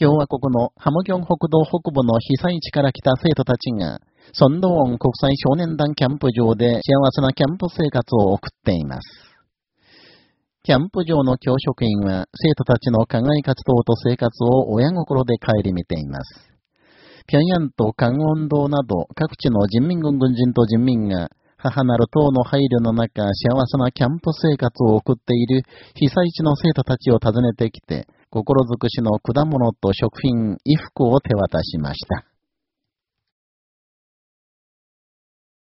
共和国のハムギョン北道北部の被災地から来た生徒たちが、ソンドウォン国際少年団キャンプ場で幸せなキャンプ生活を送っています。キャンプ場の教職員は生徒たちの課外活動と生活を親心で顧みています。平壌と関温道など各地の人民軍軍人と人民が母なる党の配慮の中、幸せなキャンプ生活を送っている被災地の生徒たちを訪ねてきて、心尽くしの果物と食品、衣服を手渡しました。